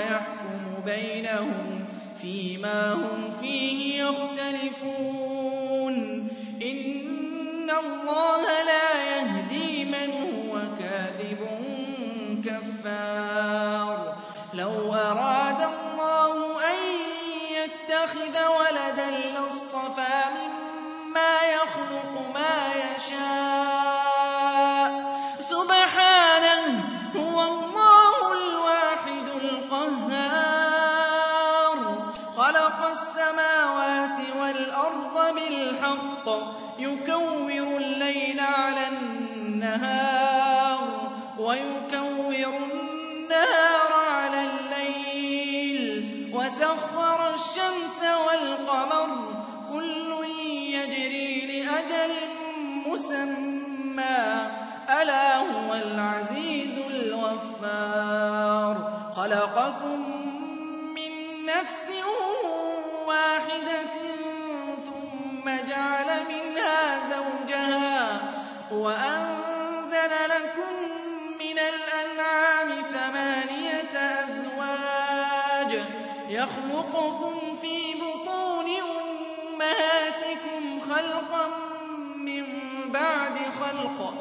يحكم بينهم فيما هم فيه يختلفون. إن الله لا وَيُكَوِّرُ النَّهَارَ عَلَى اللَّيْلِ وَسَخَّرَ الشَّمْسَ وَالْقَمَرَ كُلٌّ يَجْرِي لِأَجَلٍ مُّسَمًّى ۚ. أَلَا هُوَ الْعَزِيزُ الْغَفَّارُ. خَلَقَكُم مِّن نَّفْسٍ وَاحِدَةٍ ثُمَّ جَعَلَ مِنْهَا زَوْجَهَا وَأَنزَلَ يَخْلُقُكُمْ فِي بُطُونِ أُمَّهَاتِكُمْ خَلْقًا مِّن بَعْدِ خَلْقٍ.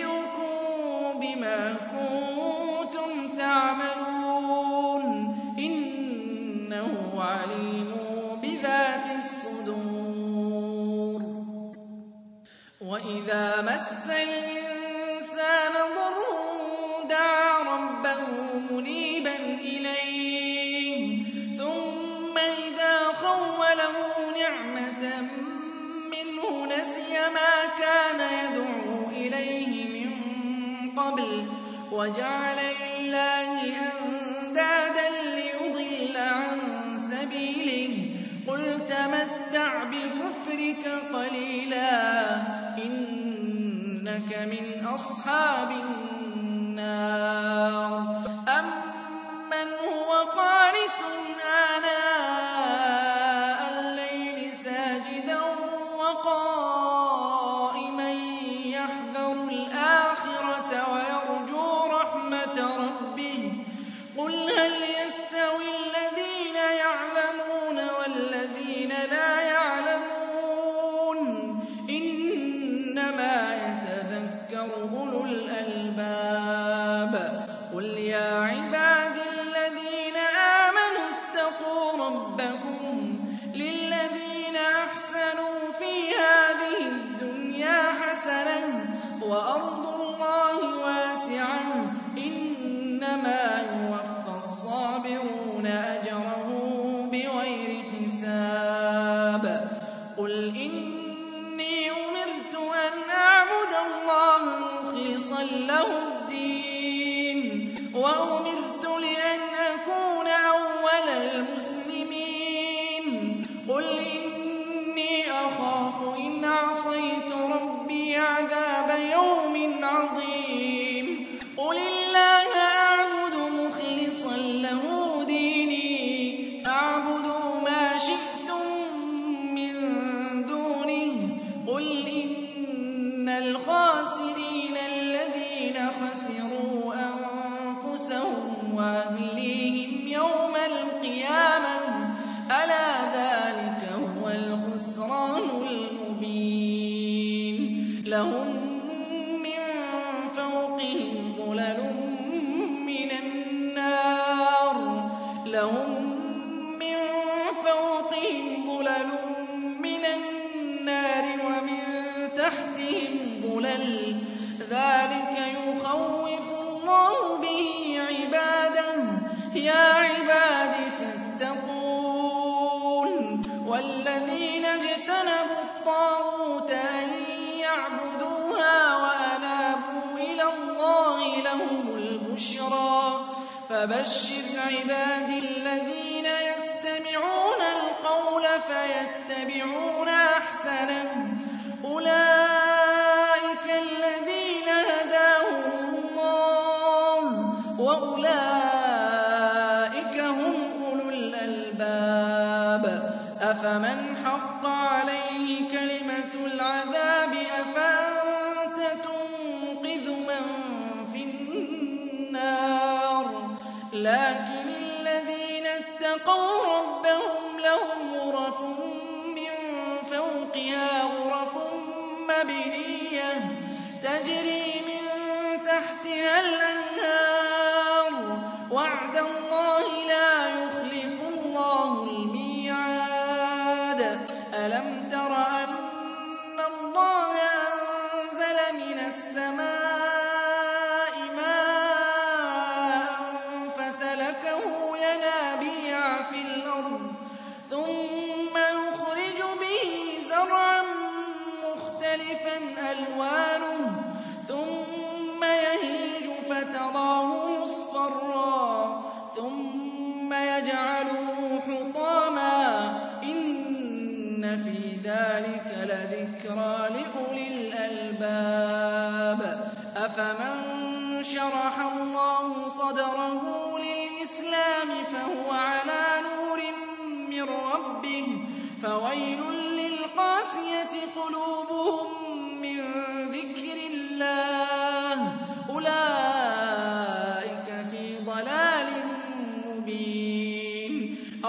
نُنَبِّئُكُم بِمَا كُنتُمْ تَعْمَلُونَ. إِنَّهُ عَلِيمٌ بِذَاتِ الصُّدُورِ. وَإِذَا مَسَّ الْإِنسَانَ ضُرٌّ وَجَعَلَ لِلَّهِ أَندَادًا لِّيُضِلَّ عَن سَبِيلِهِ ۗ. قُلْ تَمَتَّعْ بِكُفْرِكَ قَلِيلًا ۖ إِنَّكَ مِنْ أَصْحَابِ النَّارِ. لهم يَا عِبَادِ فَاتَّقُونِ وَالَّذِينَ اجْتَنَبُوا الطَّاغُوتَ أَن يَعْبُدُوهَا وَأَنَابُوا إِلَى اللَّهِ لَهُمُ الْبُشْرَىٰ ۚ. فَبَشِّرْ عِبَادِي الَّذِينَ يَسْتَمِعُونَ الْقَوْلَ فَيَتَّبِعُونَ أَحْسَنَهُ ۚ. أَفَمَنْ حَقَّ عَلَيْهِ كَلِمَةُ الْعَذَابِ أَفَأَنتَ تُنقِذُ مَن فِي النَّارِ لَٰكِنِ الَّذِينَ اتَّقَوْا رَبَّهُمْ لَهُمْ غُرَفٌ مِّن فَوْقِهَا غُرَفٌ مَّبْنِيَّةٌ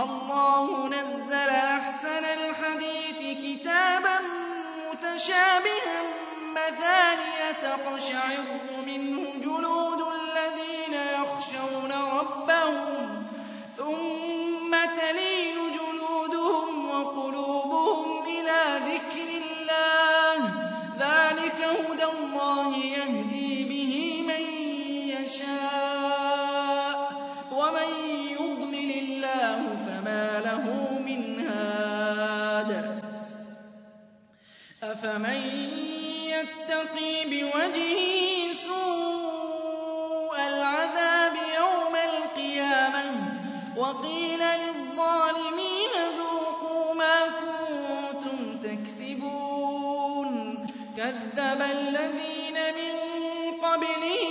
اللَّهُ نَزَّلَ أَحْسَنَ الْحَدِيثِ كِتَابًا مُّتَشَابِهًا مَّثَانِيَ تَقْشَعِرُّ مِنْهُ جُلُودُ أَفَمَن يَتَّقِي بِوَجْهِهِ سُوءَ الْعَذَابِ يَوْمَ الْقِيَامَةِ ۚ وَقِيلَ لِلظَّالِمِينَ ذُوقُوا مَا كُنتُمْ تَكْسِبُونَ. كَذَّبَ الَّذِينَ مِن قَبْلِهِمْ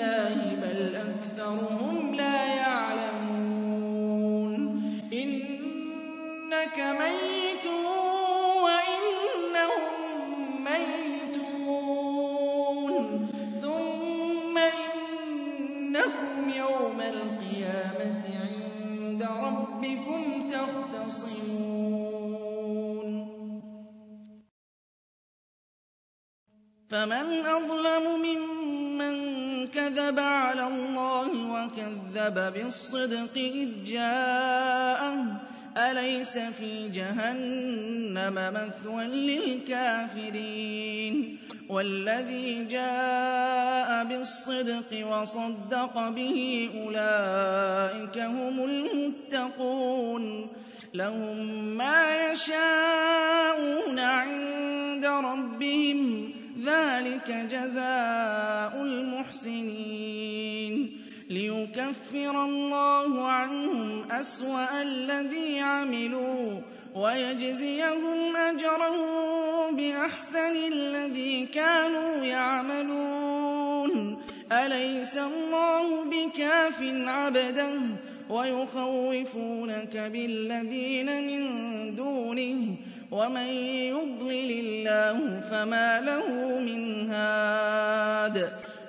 لِلَّهِ ۚ بَلْ أَكْثَرُهُمْ لَا يَعْلَمُونَ. إِنَّكَ مَيِّتٌ وَإِنَّهُم مَّيِّتُونَ. ثُمَّ إِنَّكُمْ يَوْمَ الْقِيَامَةِ عِندَ رَبِّكُمْ تَخْتَصِمُونَ. فمن أظلم ممن كذب على الله وكذب بالصدق إذ جاءه. أليس في جهنم مثوى للكافرين؟ والذي جاء بالصدق وصدق به أولئك هم المتقون. لهم ما يشاءون عند ربهم. ذلك المحسنين. ليكفر الله عنهم أسوأ الذي عملوا ويجزيهم أجرهم بأحسن الذي كانوا يعملون. أليس الله بكاف عبده ويخوفونك بالذين من دونه؟ ومن يضلل الله فما له من هاد.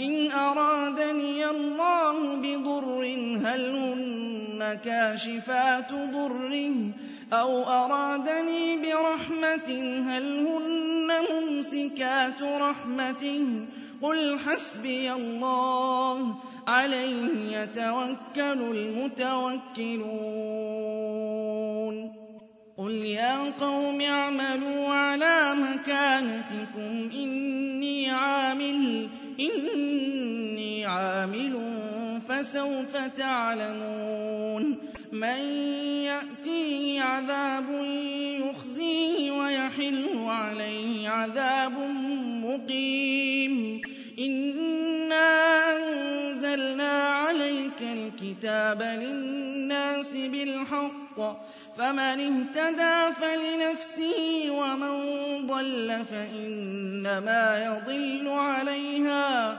إِنْ أَرَادَنِيَ اللَّهُ بِضُرٍّ هَلْ هُنَّ كَاشِفَاتُ ضُرِّهِ؟ أَوْ أَرَادَنِي بِرَحْمَةٍ هَلْ هُنَّ مُمْسِكَاتُ رَحْمَتِهِ؟ قُلْ حَسْبِيَ اللَّهُ عَلَيْهِ يَتَوَكَّلُ الْمُتَوَكِّلُونَ. قُلْ يَا قَوْمِ اعْمَلُوا عَلَىٰ مَكَانَتِكُمْ إِنِّي عَامِلٌ عَامِلٌ فَسَوْفَ تَعْلَمُونَ مَن يَأْتِيهِ عَذَابٌ يُخْزِيهِ وَيَحِلُّ عَلَيْهِ عَذَابٌ مُّقِيمٌ إِنَّا أَنزَلْنَا عَلَيْكَ الْكِتَابَ لِلنَّاسِ بِالْحَقِّ فمن اهتدى فلنفسه ومن ضل فإنما يضل عليها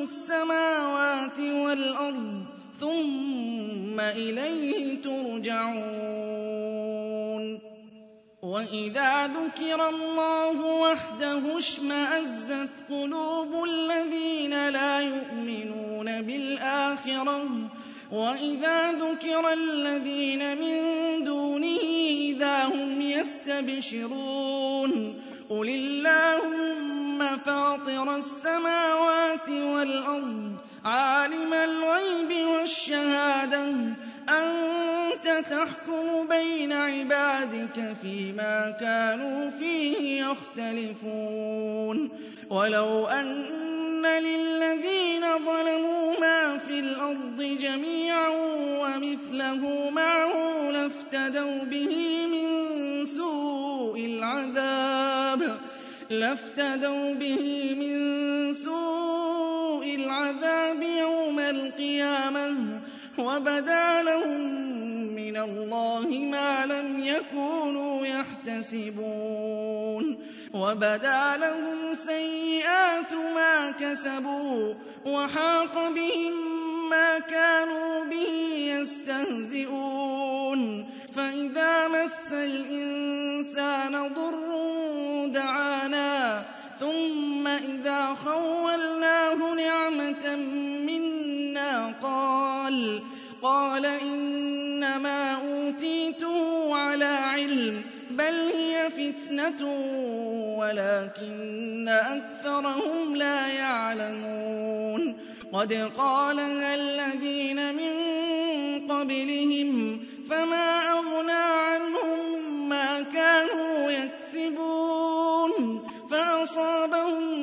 ملك السماوات والأرض ثم إليه ترجعون. وإذا ذكر الله وحده اشمأزت قلوب الذين لا يؤمنون بالآخرة. وَإِذَا ذُكِرَ الَّذِينَ مِن دُونِهِ إِذَا هُمْ يَسْتَبْشِرُونَ. قُلِ اللَّهُمَّ فَاطِرَ السَّمَاوَاتِ وَالْأَرْضِ عَالِمَ الْغَيْبِ وَالشَّهَادَةِ أَنتَ تَحْكُمُ بَيْنَ عِبَادِكَ فِيمَا كَانُوا فِيهِ يَخْتَلِفُونَ وَلَوْ أَنَّ لِلَّذِينَ ظَلَمُوا مَا فِي الْأَرْضِ جَمِيعًا وَمِثْلَهُ مَعَهُ لَافْتَدَوْا بِهِ مِن سُوءِ الْعَذَابِ لَافْتَدَوْا بِهِ مِن سُوءِ الْعَذَابِ يَوْمَ الْقِيَامَةِ وَبَدَا لَهُم مِّنَ اللَّهِ مَا لَمْ يَكُونُوا يَحْتَسِبُونَ وَبَدَا لَهُمْ سَيِّئَاتُ مَا كَسَبُوا وَحَاقَ بِهِم مَّا كَانُوا بِهِ يَسْتَهْزِئُونَ فَإِذَا مَسَّ الْإِنسَانَ ضُرٌّ دَعَانَا ثُمَّ إِذَا خَوَّلْنَاهُ نِعْمَةً مِّنَّا قَالَ قَالَ إِنَّمَا أُوتِيتُهُ عَلَىٰ عِلْمٍ بَلْ هِيَ فِتْنَةٌ وَلَٰكِنَّ أَكْثَرَهُمْ لَا يَعْلَمُونَ. قَدْ قَالَهَا الَّذِينَ مِن قَبْلِهِمْ فَمَا أَغْنَىٰ عَنْهُم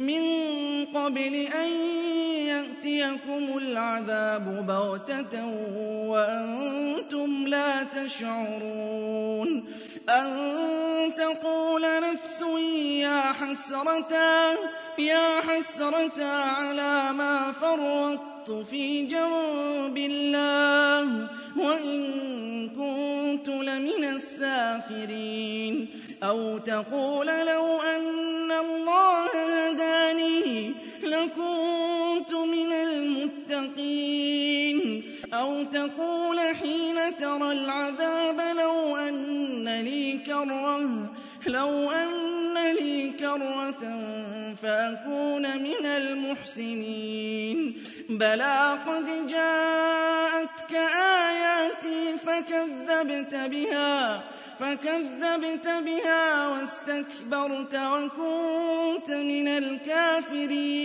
مِّن قَبْلِ أَن يَأْتِيَكُمُ الْعَذَابُ بَغْتَةً وَأَنتُمْ لَا تَشْعُرُونَ. أَن تَقُولَ نَفْسٌ يَا حَسْرَتَا عَلَىٰ مَا فَرَّطتُ فِي جَنبِ اللَّهِ وَإِن كُنتُ لَمِنَ السَّاخِرِينَ. أَوْ تَقُولَ لَوْ أَنَّ اللَّهَ هَدَانِي لَكُنتُ مِنَ الْمُتَّقِينَ أَوْ تَقُولَ حِينَ تَرَى الْعَذَابَ لَوْ أَنَّ لِي كَرَّةً فَأَكُونَ مِنَ الْمُحْسِنِينَ. بَلَىٰ قَدْ جَاءَتْكَ آيَاتِي فَكَذَّبْتَ بِهَا. وَاسْتَكْبَرْتَ وَكُنتَ مِنَ الْكَافِرِينَ.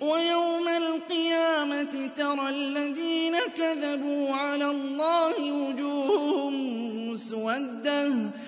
وَيَوْمَ الْقِيَامَةِ تَرَى الَّذِينَ كَذَبُوا عَلَى اللَّهِ وُجُوهُهُم مُّسْوَدَّةٌ.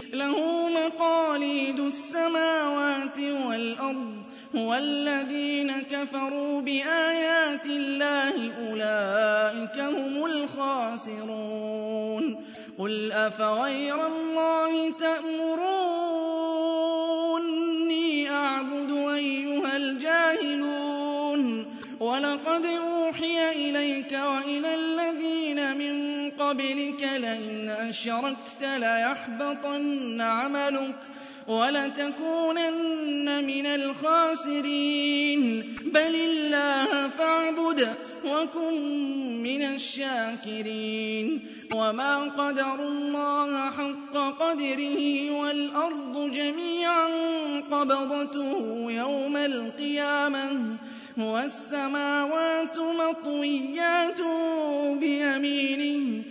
لَّهُ مَقَالِيدُ السَّمَاوَاتِ وَالْأَرْضِ ۗ وَالَّذِينَ كَفَرُوا بِآيَاتِ اللَّهِ أُولَٰئِكَ هُمُ الْخَاسِرُونَ. قُلْ أَفَغَيْرَ اللَّهِ تَأْمُرُونِّي أَعْبُدُ أَيُّهَا الْجَاهِلُونَ؟ وَلَقَدْ أُوحِيَ إِلَيْكَ وَإِلَى الَّذِينَ مِن قَبْلِكَ لَئِنْ أَشْرَكْتَ لَيَحْبَطَنَّ عَمَلُكَ وَلَتَكُونَنَّ مِنَ الْخَاسِرِينَ. بَلِ اللَّهَ فَاعْبُدْ وَكُن مِّنَ الشَّاكِرِينَ. وَمَا قَدَرُوا اللَّهَ حَقَّ قَدْرِهِ وَالْأَرْضُ جَمِيعًا قَبْضَتُهُ يَوْمَ الْقِيَامَةِ. وَالسَّمَاوَاتُ مَطْوِيَّاتٌ بِيَمِينِهِ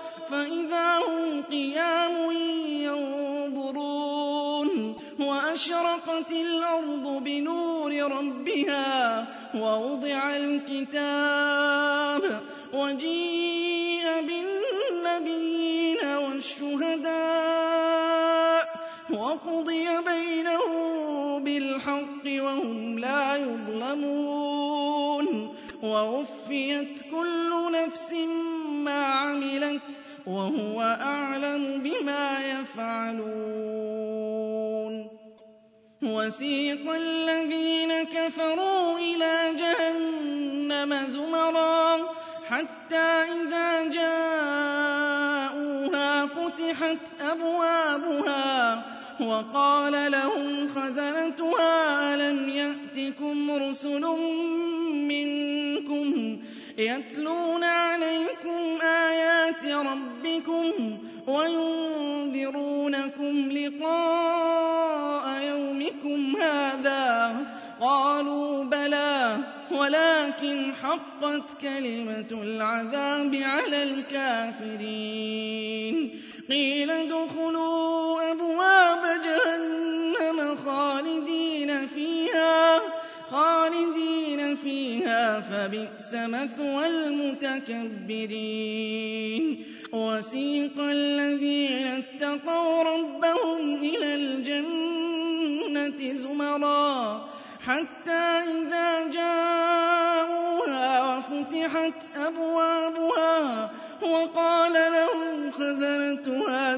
فَإِذَا هُمْ قِيَامٌ يَنظُرُونَ وَأَشْرَقَتِ الْأَرْضُ بِنُورِ رَبِّهَا وَوُضِعَ الْكِتَابُ وَجِيءَ بِالنَّبِيِّينَ وَالشُّهَدَاءِ وَقُضِيَ بَيْنَهُم بِالْحَقِّ وَهُمْ لَا يُظْلَمُونَ وَوُفِّيَتْ كُلُّ نَفْسٍ مَّا عَمِلَتْ وَهُوَ أَعْلَمُ بِمَا يَفْعَلُونَ. وَسِيقَ الَّذِينَ كَفَرُوا إِلَىٰ جَهَنَّمَ زُمَرًا حَتَّىٰ إِذَا جَاءُوهَا فُتِحَتْ أَبْوَابُهَا وَقَالَ لَهُمْ خَزَنَتُهَا أَلَمْ يَأْتِكُمْ رُسُلٌ مِّنكُمْ يَتْلُونَ عَلَيْكُمْ آيَاتِ رَبِّكُمْ وَيُنذِرُونَكُمْ لِقَاءَ يَوْمِكُمْ هَٰذَا ۚ قَالُوا بَلَىٰ وَلَٰكِنْ حَقَّتْ كَلِمَةُ الْعَذَابِ عَلَى الْكَافِرِينَ قِيلَ ادْخُلُوا فِيهَا فَبِئْسَ مَثْوَى الْمُتَكَبِّرِينَ. وَسِيقَ الَّذِينَ اتَّقَوْا رَبَّهُمْ إِلَى الْجَنَّةِ زُمَرًا حَتَّىٰ إِذَا جَاءُوهَا وَفُتِحَتْ أَبْوَابُهَا وَقَالَ لَهُمْ خَزَنَتُهَا